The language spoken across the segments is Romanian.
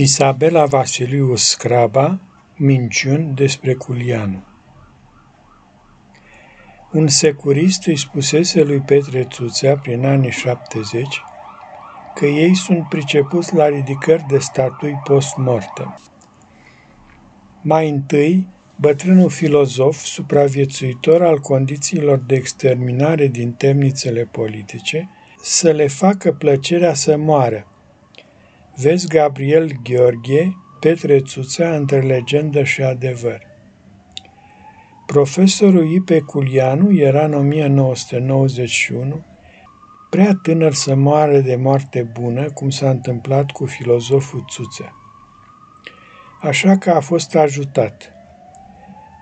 Isabela Vasiliu Scraba, Minciuni despre Culianu Un securist îi spusese lui Petre Țuțea prin anii 70 că ei sunt pricepuți la ridicări de statui post-mortem. Mai întâi, bătrânul filozof, supraviețuitor al condițiilor de exterminare din temnițele politice, să le facă plăcerea să moară, Vezi Gabriel Gheorghe, Petre Țuțea între legendă și adevăr. Profesorul Ipe Culianu era în 1991 prea tânăr să moară de moarte bună, cum s-a întâmplat cu filozoful Țuțea. Așa că a fost ajutat.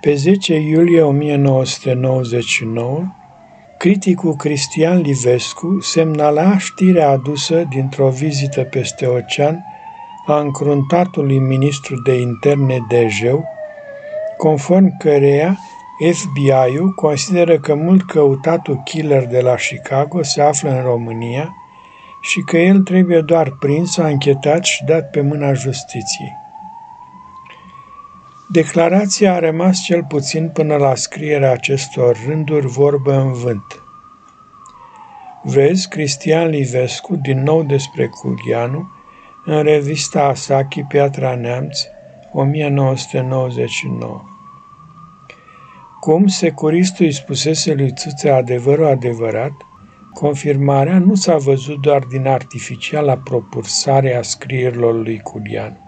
Pe 10 iulie 1999, Criticul Cristian Livescu semnala știrea adusă dintr-o vizită peste ocean a încruntatului ministru de interne Dejeu, conform căreia FBI-ul consideră că mult căutatul killer de la Chicago se află în România și că el trebuie doar prins, anchetat și dat pe mâna justiției. Declarația a rămas cel puțin până la scrierea acestor rânduri vorbă în vânt. Vezi Cristian Livescu, din nou despre Culianu, în revista Asachi Piatra Neamț, 1999. Cum securistul îi spusese lui Țuțea adevărul adevărat, confirmarea nu s-a văzut doar din artificiala propulsare a scrierilor lui Culianu.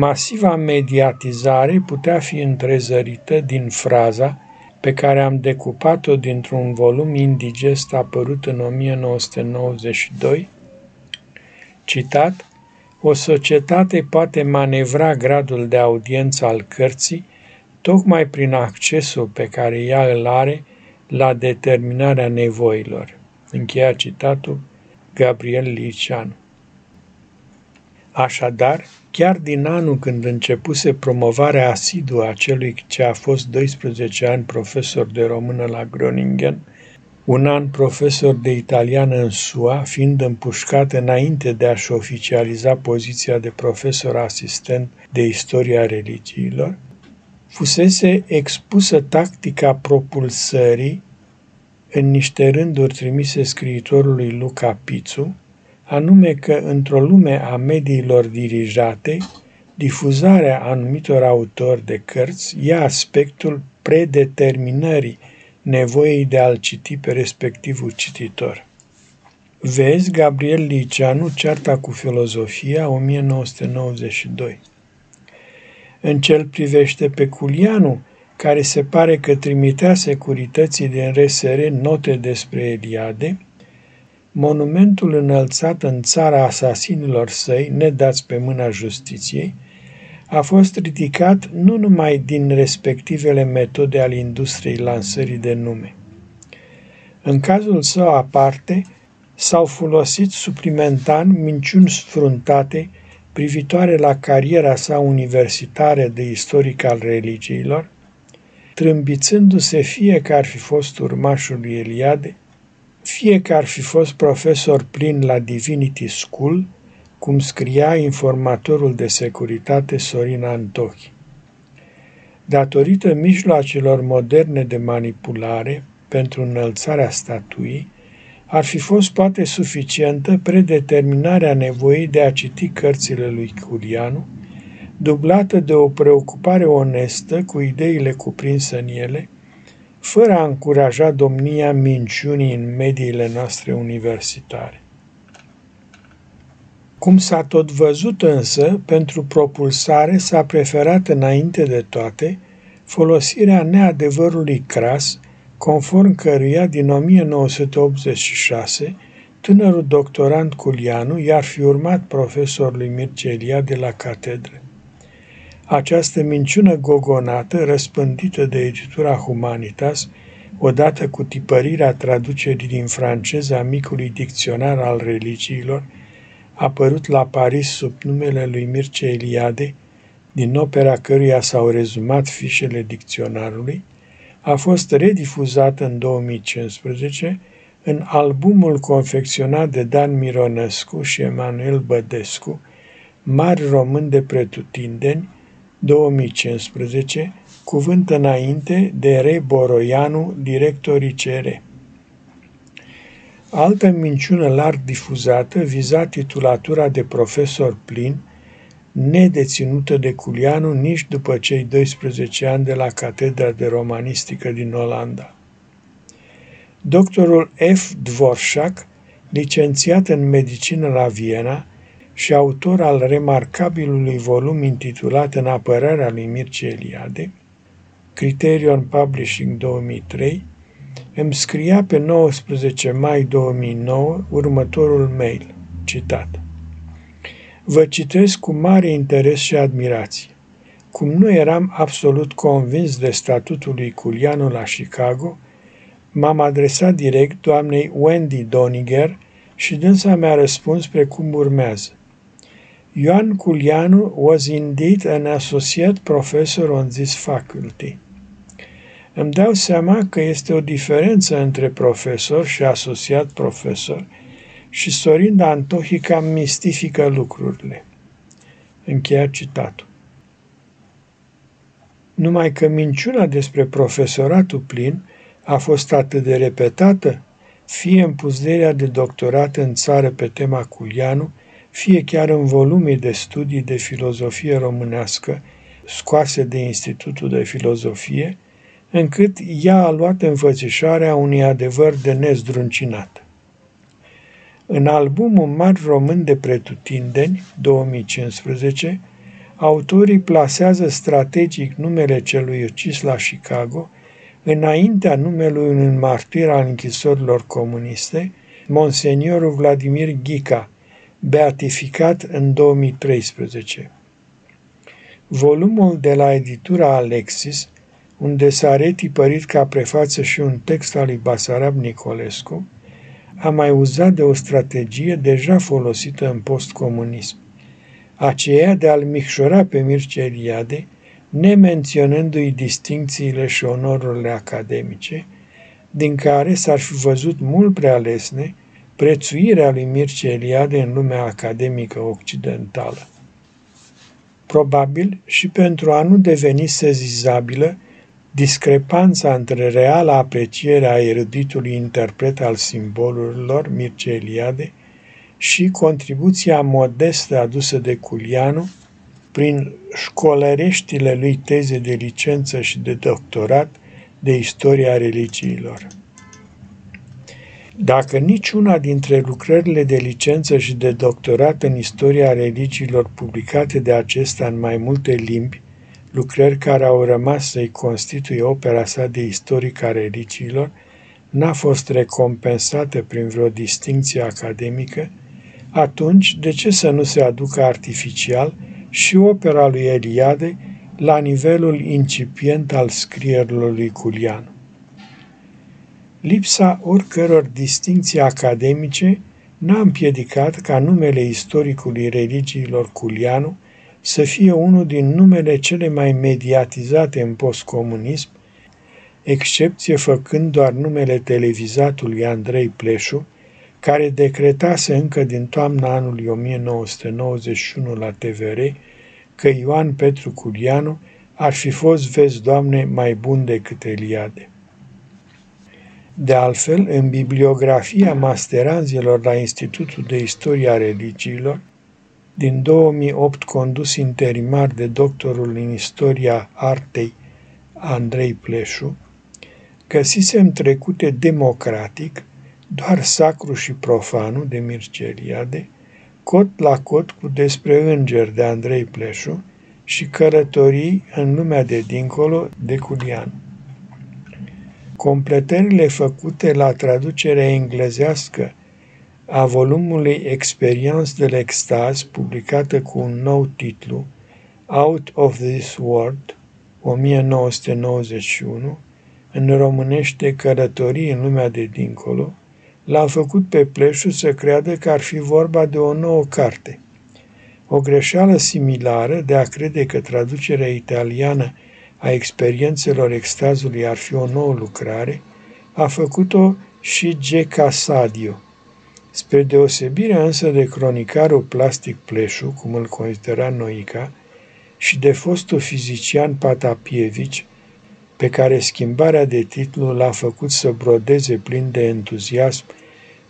Masiva mediatizare putea fi întrezărită din fraza pe care am decupat-o dintr-un volum indigest apărut în 1992, citat, o societate poate manevra gradul de audiență al cărții tocmai prin accesul pe care ea îl are la determinarea nevoilor. Încheia citatul Gabriel Liceanu. Așadar, Chiar din anul când începuse promovarea asiduă a celui ce a fost 12 ani profesor de română la Groningen, un an profesor de italiană în SUA, fiind împușcat înainte de a-și oficializa poziția de profesor asistent de istoria religiilor, fusese expusă tactica propulsării în niște rânduri trimise scriitorului Luca Pițu, anume că într-o lume a mediilor dirijate, difuzarea anumitor autori de cărți ia aspectul predeterminării nevoii de a-l citi pe respectivul cititor. Vezi Gabriel Liceanu, Cearta cu filozofia, 1992. În cel privește pe Culianu, care se pare că trimitea securității din RSR note despre Eliade, Monumentul înălțat în țara asasinilor săi, nedați pe mâna justiției, a fost ridicat nu numai din respectivele metode ale industriei lansării de nume. În cazul său aparte, s-au folosit suplimentar minciuni sfruntate privitoare la cariera sa universitară de istoric al religiilor, trâmbițându-se fie că ar fi fost urmașul lui Eliade, fie că ar fi fost profesor plin la Divinity School, cum scria informatorul de securitate Sorin Antochi. Datorită mijloacelor moderne de manipulare pentru înălțarea statuii, ar fi fost poate suficientă predeterminarea nevoii de a citi cărțile lui Culianu, dublată de o preocupare onestă cu ideile cuprinse în ele, fără a încuraja domnia minciunii în mediile noastre universitare. Cum s-a tot văzut însă, pentru propulsare s-a preferat înainte de toate folosirea neadevărului cras, conform căruia din 1986 tânărul doctorant Culianu i-ar fi urmat profesorului Mircea de la catedră. Această minciună gogonată, răspândită de editura Humanitas, odată cu tipărirea traducerii din franceză a micului dicționar al religiilor, apărut la Paris sub numele lui Mircea Eliade, din opera căruia s-au rezumat fișele dicționarului, a fost redifuzată în 2015 în albumul confecționat de Dan Mironescu și Emanuel Bădescu, Mari român de pretutindeni, 2015, cuvânt înainte de Re Boroianu, director ICR. Altă minciună larg difuzată viza titulatura de profesor plin, nedeținută de Culianu nici după cei 12 ani de la Catedra de Romanistică din Olanda. Doctorul F. Dvorak, licențiat în medicină la Viena și autor al remarcabilului volum intitulat În apărarea lui Mircea Eliade, Criterion Publishing 2003, îmi scria pe 19 mai 2009 următorul mail, citat. Vă citesc cu mare interes și admirație. Cum nu eram absolut convins de statutul lui Culianu la Chicago, m-am adresat direct doamnei Wendy Doniger și dânsa mi-a răspuns precum urmează. Ioan Culianu was indeed an associate professor on this faculty. Îmi dau seama că este o diferență între profesor și asociat profesor și Sorinda Antohica mistifică lucrurile. Încheia citatul. Numai că minciuna despre profesoratul plin a fost atât de repetată, fie în puzderea de doctorat în țară pe tema Culianu, fie chiar în volume de studii de filozofie românească scoase de Institutul de Filozofie, încât ea a luat înfățișarea unui adevăr de nezdruncinat. În albumul Mari Român de Pretutindeni, 2015, autorii plasează strategic numele celui ucis la Chicago înaintea numelui unui martir al închisorilor comuniste, Monseniorul Vladimir Ghica, beatificat în 2013. Volumul de la editura Alexis, unde s-a retipărit ca prefață și un text al lui Basarab Nicolescu, a mai uzat de o strategie deja folosită în postcomunism, aceea de a-l micșora pe Mircea Eliade, nemenționându-i distincțiile și onorurile academice, din care s-ar fi văzut mult prea lesne prețuirea lui Mircea Eliade în lumea academică occidentală. Probabil și pentru a nu deveni sezizabilă discrepanța între reala apreciere a eruditului interpret al simbolurilor Mircea Eliade și contribuția modestă adusă de Culianu prin școlăreștile lui teze de licență și de doctorat de istoria religiilor. Dacă niciuna dintre lucrările de licență și de doctorat în istoria religiilor publicate de acesta în mai multe limbi, lucrări care au rămas să-i constituie opera sa de istoric a religiilor, n-a fost recompensată prin vreo distinție academică, atunci de ce să nu se aducă artificial și opera lui Eliade la nivelul incipient al scrierilor lui Culianu? Lipsa oricăror distinții academice n-a împiedicat ca numele istoricului religiilor Culianu să fie unul din numele cele mai mediatizate în postcomunism, excepție făcând doar numele televizatului Andrei Pleșu, care decretase încă din toamna anului 1991 la TVR că Ioan Petru Culianu ar fi fost, vezi, Doamne, mai bun decât Eliade. De altfel, în bibliografia masteranzilor la Institutul de Istoria Religiilor, din 2008 condus interimar de doctorul în istoria artei Andrei Pleșu, găsisem trecute democratic doar sacru și profanul de Mircea Eliade, cot la cot cu despre înger de Andrei Pleșu și călătorii în lumea de dincolo de Culian. Completările făcute la traducerea englezească a volumului Experience de l'Extaz, publicată cu un nou titlu, Out of This World, 1991, în românește Călătorii în lumea de dincolo, l-a făcut pe Pleșu să creadă că ar fi vorba de o nouă carte. O greșeală similară de a crede că traducerea italiană a experiențelor extazului ar fi o nouă lucrare, a făcut-o și G. Casadio, Spre deosebire însă de cronicarul Plastic Pleșu, cum îl considera Noica, și de fostul fizician Patapievici, pe care schimbarea de titlu l-a făcut să brodeze plin de entuziasm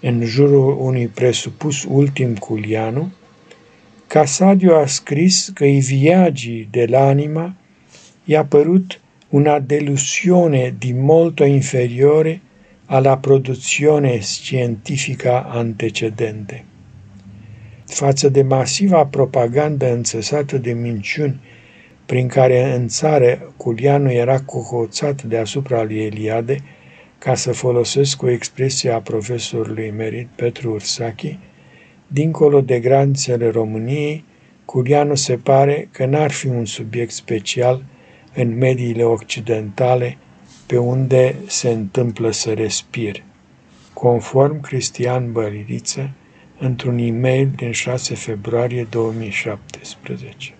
în jurul unui presupus ultim Culianu, Casadio a scris că i viaggi dell'anima i-a părut una delusione di molto inferiore alla produzione scientifica antecedente. Față de masiva propagandă înțesată de minciuni prin care în țară Culianu era cohoțat deasupra lui Eliade, ca să folosesc o expresie a profesorului merit Petru Ursachi, dincolo de granițele României, Culianu se pare că n-ar fi un subiect special în mediile occidentale pe unde se întâmplă să respir. Conform Cristian Băririță, într-un e-mail din 6 februarie 2017.